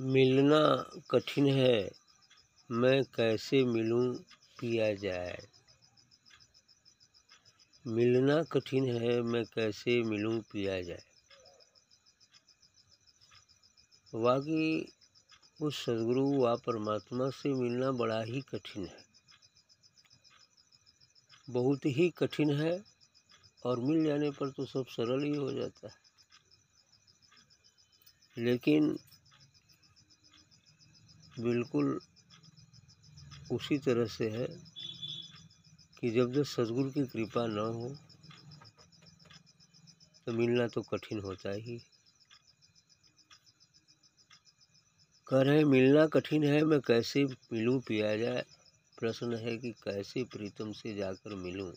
मिलना कठिन है। मैं कैसे मिलूं पिया जाए? मिलना कठिन है, मैं कैसे मिलूं पिया जाए? वाकई, उस सदगुरु व परमात्मा से मिलना बड़ा ही कठिन है। बहुत ही कठिन है और मिल जाने पर तो सब सरल ही हो जाता है। लेकिन बिल्कुल उसी तरह से है कि जब जब सदगुरु की कृपा न हो तो मिलना तो कठिन होता ही। कह रहे मिलना कठिन है, मैं कैसे मिलूं पिया जाए? प्रश्न है कि कैसे प्रीतम से जाकर मिलूं?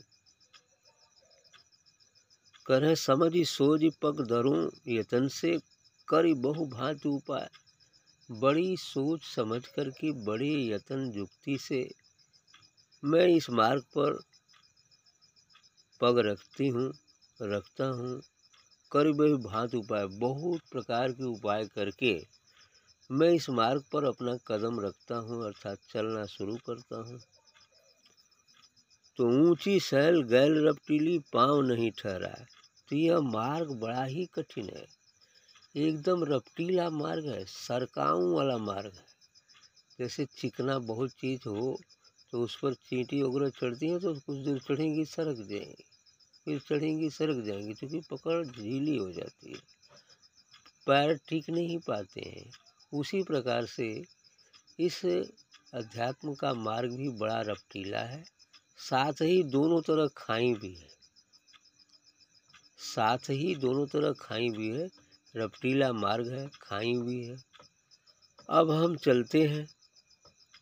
कह रहे समझ सोज पग धरूं, यतन से करी बहु भांति उपाय। बड़ी सोच समझ कर के बड़े यत्न युक्ति से मैं इस मार्ग पर पग रखती हूँ, रखता हूँ। कर बहु भांत उपाय, बहुत प्रकार के उपाय करके मैं इस मार्ग पर अपना कदम रखता हूँ, अर्थात चलना शुरू करता हूँ। तो ऊँची सैल गैल रपटीली पाँव नहीं ठहरा तो यह मार्ग बड़ा ही कठिन है। एकदम रपटीला मार्ग है, सरकाऊ वाला मार्ग है। जैसे चिकना बहुत चीज़ हो तो उस पर चींटी वगैरह चढ़ती हैं तो कुछ दूर चढ़ेंगी, सरक जाएँगी। फिर चढ़ेंगी, सरक जाएँगी क्योंकि पकड़ ढीली हो जाती है। पैर ठीक नहीं पाते हैं। उसी प्रकार से इस अध्यात्म का मार्ग भी बड़ा रपटीला है। साथ ही दोनों तरह खाई भी है। साथ ही दोनों तरह खाई भी है। रपटीला मार्ग है, खाई भी है। अब हम चलते हैं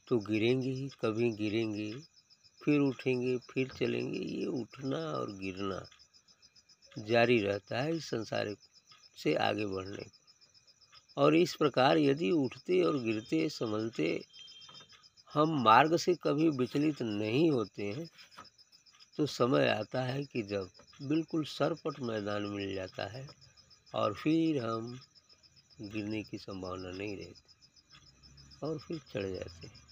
तो गिरेंगे ही, कभी गिरेंगे, फिर उठेंगे, फिर चलेंगे, ये उठना और गिरना जारी रहता है इस संसार से आगे बढ़ने। और इस प्रकार यदि उठते और गिरते, संभलते, हम मार्ग से कभी विचलित नहीं होते हैं तो समय आता है कि जब बिल्कुल सरपट मैदान मिल जाता है और फिर हम गिरने की संभावना नहीं रहती और फिर चढ़ जाते हैं।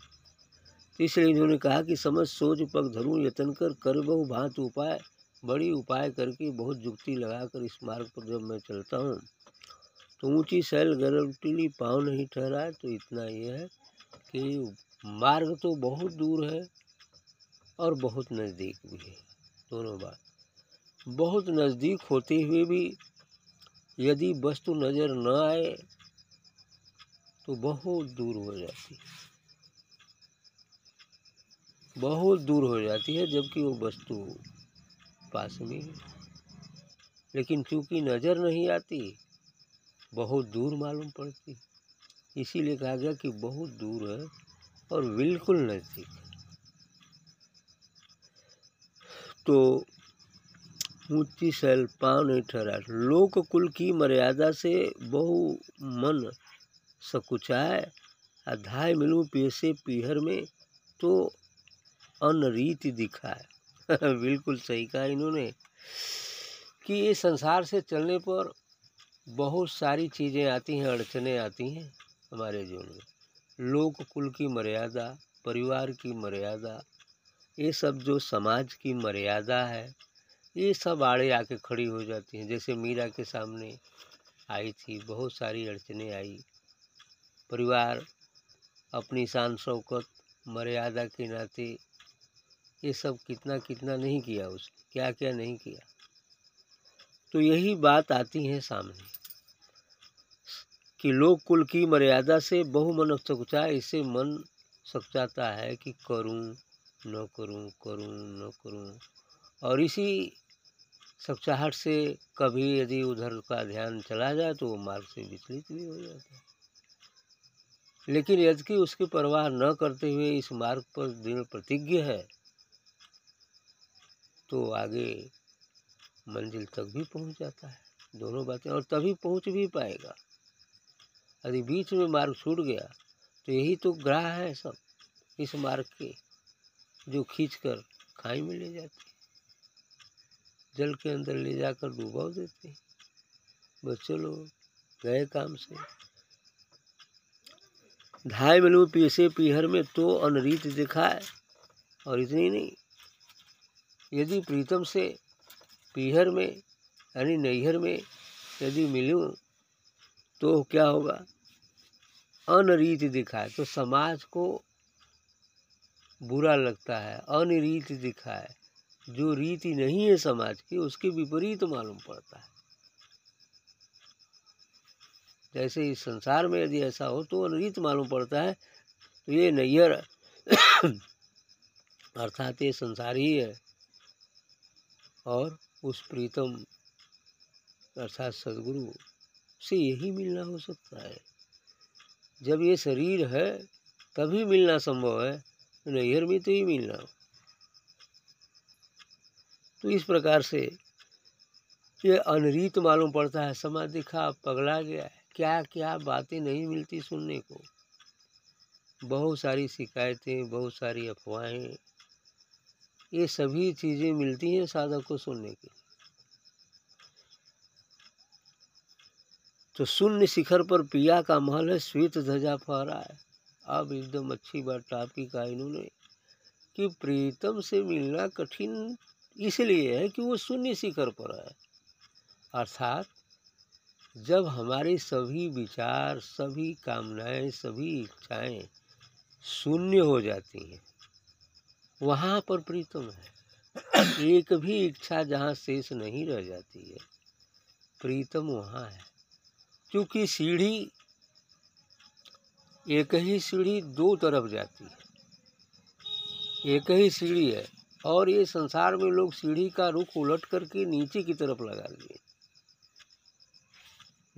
इसलिए इन्होंने कहा कि समझ सोच पग धरूँ, यतन कर कर बहु भांत उपाय, बड़ी उपाय करके बहुत जुक्ति लगाकर इस मार्ग पर जब मैं चलता हूँ तो ऊँची सैल गरटीली पाँव नहीं ठहरा तो इतना यह है कि मार्ग तो बहुत दूर है और बहुत नज़दीक भी है। दोनों बात। बहुत नज़दीक होते हुए भी यदि वस्तु नज़र न आए तो बहुत दूर हो जाती है। बहुत दूर हो जाती है, जबकि वो वस्तु पास में है। लेकिन चूँकि नज़र नहीं आती, बहुत दूर मालूम पड़ती इसीलिए कहा गया कि बहुत दूर है और बिल्कुल नज़दीक तो ऊँची शैल पाँव नहीं ठहरा। लोक कुल की मर्यादा से बहु मन सकुचाए, अधाय मिलूँ पेशे पीहर में तो अनरीति दिखाए। बिल्कुल सही कहा इन्होंने कि ये संसार से चलने पर बहुत सारी चीज़ें आती हैं, अड़चने आती हैं हमारे जीवन में। लोक कुल की मर्यादा, परिवार की मर्यादा, ये सब जो समाज की मर्यादा है ये सब आड़े आके खड़ी हो जाती हैं। जैसे मीरा के सामने आई थी, बहुत सारी अड़चने आई। परिवार, अपनी शान शौकत, मर्यादा के नाते ये सब कितना कितना नहीं किया उसने क्या क्या नहीं किया। तो यही बात आती है सामने, कि लोग कुल की मर्यादा से बहु मन सकुचा इससे मन सकुचाता है कि करूँ, न करूँ करूँ, न करूँ। और इसी सकचाहट से कभी यदि उधर का ध्यान चला जाए तो वो मार्ग से विचलित भी हो जाता है। लेकिन यदि उसकी परवाह न करते हुए इस मार्ग पर दृढ़ प्रतिज्ञ है तो आगे मंजिल तक भी पहुँच जाता है, दोनों बातें, और तभी पहुँच भी पाएगा। यदि बीच में मार्ग छूट गया तो यही तो ग्राह है सब, इस मार्ग के, जो खींच कर खाई में ले जाते जल के अंदर ले जाकर डूबा देते हैं। बस चलो गए काम से। धाय मिलू पीसे पीहर में तो अनरीत दिखाए, और इतनी नहीं। यदि प्रीतम से पीहर में, यानी नैहर में यदि मिलूं तो क्या होगा? अनरीत दिखाए तो समाज को बुरा लगता है। अनरीत दिखाए। जो रीति नहीं है समाज की, उसके विपरीत तो मालूम पड़ता है। जैसे इस संसार में यदि ऐसा हो तो अनरीत मालूम पड़ता है। तो ये नैयर अर्थात ये संसार ही है। और उस प्रीतम अर्थात सदगुरु से यही मिलना हो सकता है। जब ये शरीर है, तभी मिलना संभव है। नैहर में तो ही मिलना तो इस प्रकार से ये अनरीत मालूम पड़ता है, समाज दिखा, पगला गया है। क्या क्या बातें नहीं मिलती सुनने को। बहुत सारी शिकायतें, बहुत सारी अफवाहें, ये सभी चीज़ें मिलती हैं साधक को सुनने की तो शून्य शिखर पर पिया का महल है, श्वेत ध्वजा फहरा है। अब एकदम अच्छी बात टापी का इन्होंने कि प्रीतम से मिलना कठिन इसलिए है कि वो शून्य शिखर पर है। अर्थात, जब हमारे सभी विचार, सभी कामनाएँ, सभी इच्छाएँ शून्य हो जाती हैं, वहाँ पर प्रीतम है। एक भी इच्छा जहाँ शेष नहीं रह जाती है, प्रीतम वहाँ है। क्योंकि सीढ़ी, एक ही सीढ़ी दो तरफ़ जाती है। एक ही सीढ़ी है। और ये संसार में लोग सीढ़ी का रुख उलट करके नीचे की तरफ़ लगा दिए।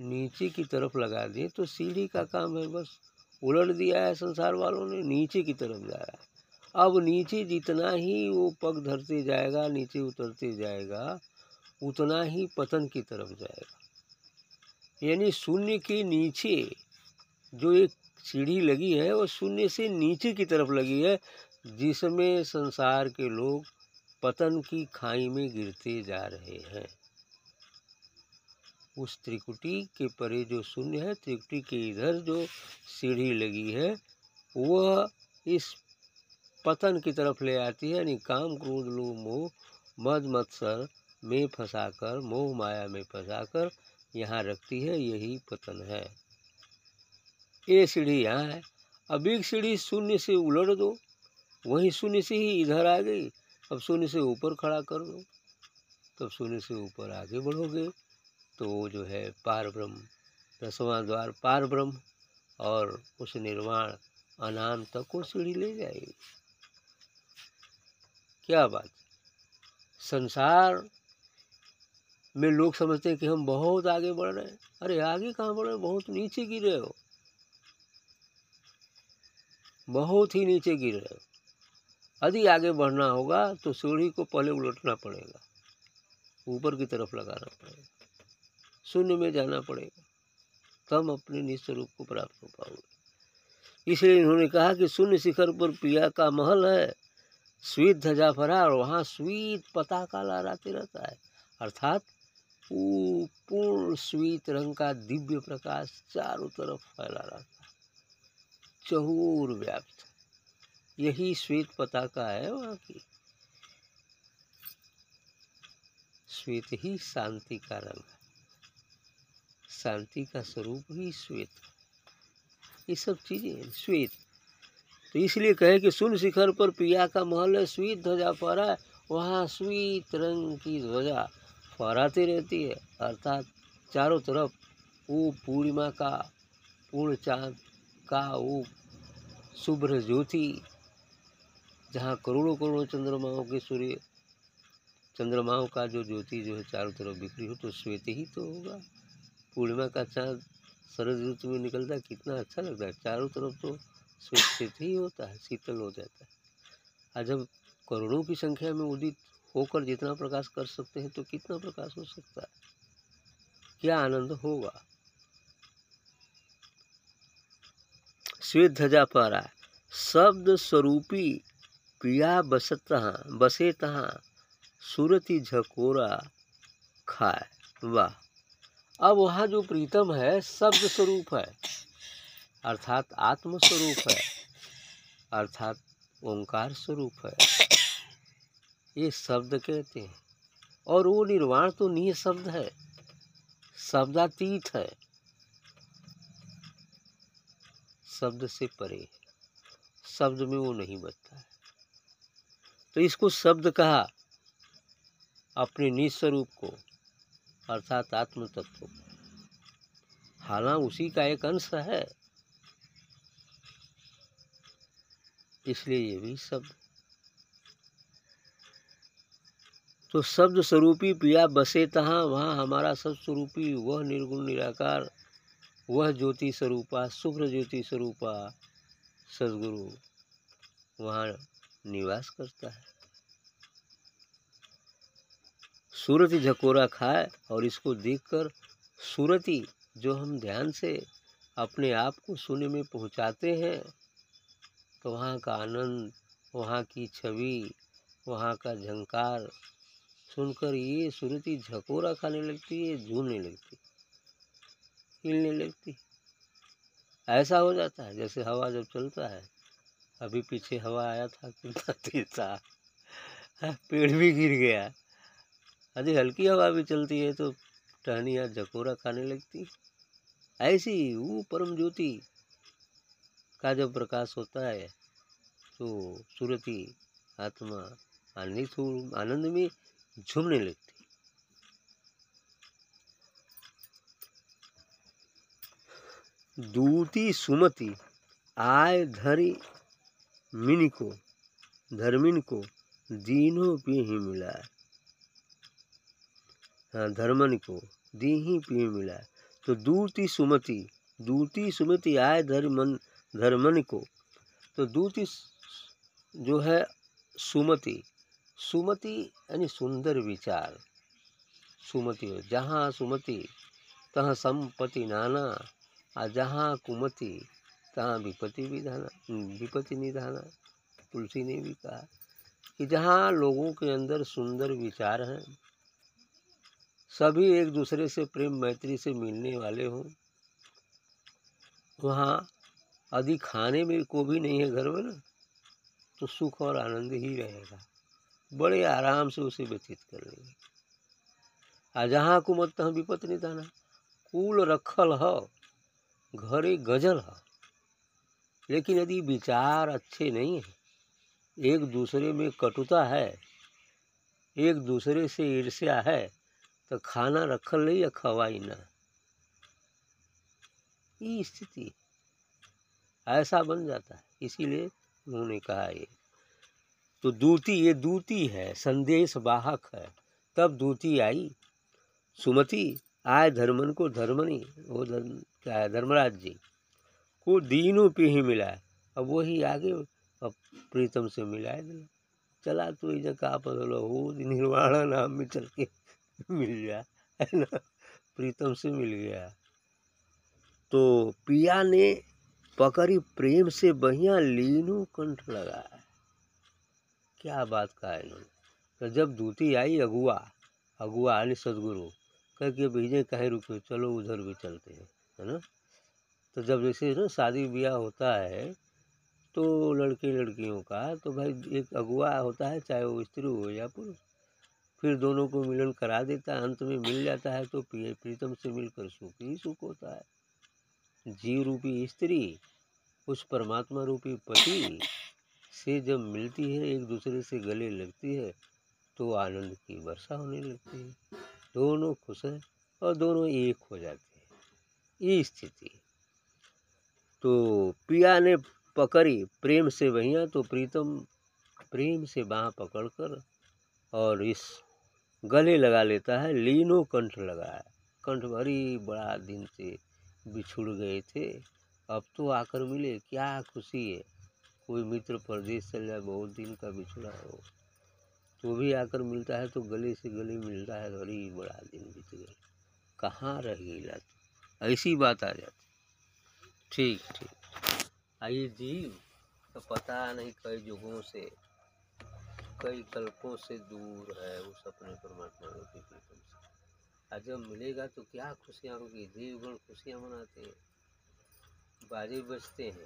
नीचे की तरफ़ लगा दिए तो सीढ़ी का काम है बस। उलट दिया है संसार वालों ने, नीचे की तरफ़ जा रहा है। अब नीचे जितना ही वो पग धरते जाएगा, नीचे उतरते जाएगा, उतना ही पतन की तरफ़ जाएगा। यानी शून्य के नीचे जो एक सीढ़ी लगी है, वो शून्य से नीचे की तरफ़ लगी है। जिसमें संसार के लोग पतन की खाई में गिरते जा रहे हैं। उस त्रिकुटी के परे जो शून्य है, त्रिकुटी के इधर जो सीढ़ी लगी है, वह इस पतन की तरफ़ ले आती है, यानी काम, क्रोध, लोभ, मोह, मद, मत्सर में फंसाकर, मोह माया में फंसाकर यहाँ रखती है, यही पतन है। ये सीढ़ी यहाँ है। अब एक सीढ़ी शून्य से उलट दो। वहीं शून्य से ही इधर आ गई। अब शून्य से ऊपर खड़ा कर दो। तब शून्य से ऊपर आगे बढ़ोगे। तो वो जो है पार ब्रह्म दसवां द्वार पार ब्रह्म और उस निर्वाण अनाम तक को सीढ़ी ले जाएगी। क्या बात। संसार में लोग समझते हैं कि हम बहुत आगे बढ़ रहे हैं। अरे, आगे कहाँ बढ़ रहे बहुत नीचे गिरे हो। बहुत ही नीचे गिर रहे हो। यदि आगे बढ़ना होगा तो सीढ़ी को पहले उलटना पड़ेगा। ऊपर की तरफ़ लगाना पड़ेगा। शून्य में जाना पड़ेगा। तब अपने निस्वरूप को प्राप्त हो पाओगे। इसलिए इन्होंने कहा कि शून्य शिखर पर पिया का महल है स्वीत ध्वजा फरा और वहाँ स्वीत पताका लहराते रहता है। अर्थात, पूर्ण श्वेत रंग का दिव्य प्रकाश चारों तरफ़ फैला रहता है। चहूर व्याप्त। यही श्वेत पताका है वहाँ की। श्वेत ही शांति का रंग है। शांति का स्वरूप ही श्वेत ये सब चीज़ें श्वेत तो इसलिए कहे कि सुन शिखर पर पिया का महल है श्वेत ध्वजा फहरा है, वहाँ श्वेत रंग की ध्वजा फहराती रहती है। अर्थात चारों तरफ़ वो पूर्णिमा का, पूर्ण चाँद का वो शुभ्र ज्योति जहाँ करोड़ों करोड़ों चंद्रमाओं के सूर्य, चंद्रमाओं का जो ज्योति जो है चारों तरफ़ बिखरी हो तो श्वेत ही तो होगा। पूर्णिमा का चाँद शरद ऋतु में निकलता कितना अच्छा लगता है। चारों तरफ़ तो श्वेत श्वेत ही होता है, शीतल हो जाता है। आज जब करोड़ों की संख्या में उदित होकर जितना प्रकाश कर सकते हैं तो कितना प्रकाश हो सकता है? क्या आनंद होगा? श्वेत ध्वजा पारा शब्द स्वरूपी पिया बसत बसे तहाँ सूरती झकोरा खाए। वाह। अब वहाँ जो प्रीतम है शब्द स्वरूप है, अर्थात आत्म स्वरूप है, अर्थात ओंकार स्वरूप है, ये शब्द कहते हैं। और वो निर्वाण तो नहीं शब्द है, शब्दातीत है, शब्द से परे शब्द में वो नहीं बचता है। तो इसको शब्द कहा, अपने निस्वरूप को, अर्थात आत्म तत्व को। हालाँकि उसी का एक अंश है। इसलिए ये भी शब्द। तो शब्द स्वरूपी पिया बसे तहाँ, वहाँ हमारा सब स्वरूपी, वह निर्गुण, निराकार, वह ज्योति स्वरूपा, शुभ्र ज्योति स्वरूपा, सदगुरु, वहाँ निवास करता है। सूरती झकोरा खाए और इसको देखकर सूरती, जो हम ध्यान से अपने आप को सुने में पहुँचाते हैं तो वहाँ का आनंद, वहाँ की छवि, वहाँ का झंकार सुनकर ये सुरती झकोरा खाने लगती है, झूलने लगती हिलने लगती ऐसा हो जाता है, जैसे हवा जब चलता है अभी पीछे हवा आया था था पेड़ भी गिर गया। अरे, हल्की हवा भी चलती है तो टहनियाँ झकोरा खाने लगती। ऐसी वो परम ज्योति। का जब प्रकाश होता है तो सूरती आत्मा आनंदित हो, आनंद में झूमने लगती। दूती सुमति, आय धरी मिन को, धर्मिन को दीनों पे ही मिला। हाँ धर्मन को दी ही पे मिला। तो दूती सुमति दूती सुमति आय धर्मन धर्मन को। तो दूती जो है सुमति सुमति यानी सुंदर विचार। सुमति हो, जहाँ सुमति, तहाँ संपत्ति नाना, आ जहाँ कुमति तहाँ विपत्ति विधाना विपत्ति निधाना तुलसी ने भी कहा कि जहाँ लोगों के अंदर सुंदर विचार हैं, सभी एक दूसरे से प्रेम, मैत्री से मिलने वाले हों, वहाँ अधिक खाने में को भी नहीं है घर में ना तो सुख और आनंद ही रहेगा। बड़े आराम से उसे व्यतीत कर लेंगे। आ जहाँ कुमत तहाँ विपत नहीं था कुल रखल ह, घरे गज़ल है। लेकिन यदि विचार अच्छे नहीं है, एक दूसरे में कटुता है, एक दूसरे से ईर्ष्या है तो खाना रखल नहीं या खवाई ना। ये स्थिति ऐसा बन जाता है, इसीलिए उन्होंने कहा ये। तो दूती, ये दूती है, संदेश वाहक है। तब दूती आई, सुमति, आय धर्मन को धर्मनी, वो धर्म, क्या है, धर्मराज जी। को दीनों पे ही मिला है। अब वही आगे अब प्रीतम से मिलाए दिला चला तो इधर का बदलो हो निर्वाण नाम में चल के मिल गया, है ना? प्रीतम से मिल गया। तो पिया ने पकड़ी प्रेम से बहिया लीनो कंठ लगाया। क्या बात कहा इन्होंने? तो जब दूती आई अगुआ अगुआ आने सदगुरु, कह के भेजे कहीं रुके, चलो उधर भी चलते हैं, है ना? तो जब जैसे ना शादी ब्याह होता है तो लड़के लड़कियों का तो भाई एक अगुआ होता है, चाहे वो स्त्री हो या पुरुष, फिर दोनों को मिलन करा देता है, अंत में मिल जाता है तो प्रिय प्रीतम से मिलकर सुख ही सुख होता है। जीव रूपी स्त्री उस परमात्मा रूपी पति से जब मिलती है, एक दूसरे से गले लगती है तो आनंद की वर्षा होने लगती है। दोनों खुश हैं और दोनों एक हो जाते हैं। ये स्थिति तो पिया ने पकड़ी प्रेम से वहिया तो प्रीतम प्रेम से बाँह पकड़कर और इस गले लगा लेता है, लीनो कंठ लगाया। कंठ भरी बड़ा दिन से बिछुड़ गए थे। अब तो आकर मिले, क्या खुशी है। कोई मित्र परदेश चल जाए, बहुत दिन का बिछुड़ा हो। तो भी आकर मिलता है तो गले से गले मिलता है अरे बड़ा दिन बीत गया। कहाँ रह गई ऐसी बात आ जाती। ठीक ठीक। आइए जीव तो पता नहीं कई युगों से, कई कल्पों से दूर है उस अपने परमात्मा के प्रीतम से आज जब मिलेगा तो क्या खुशियाँ होगी? देवगण खुशियाँ मनाते हैं, बाजे बजते हैं।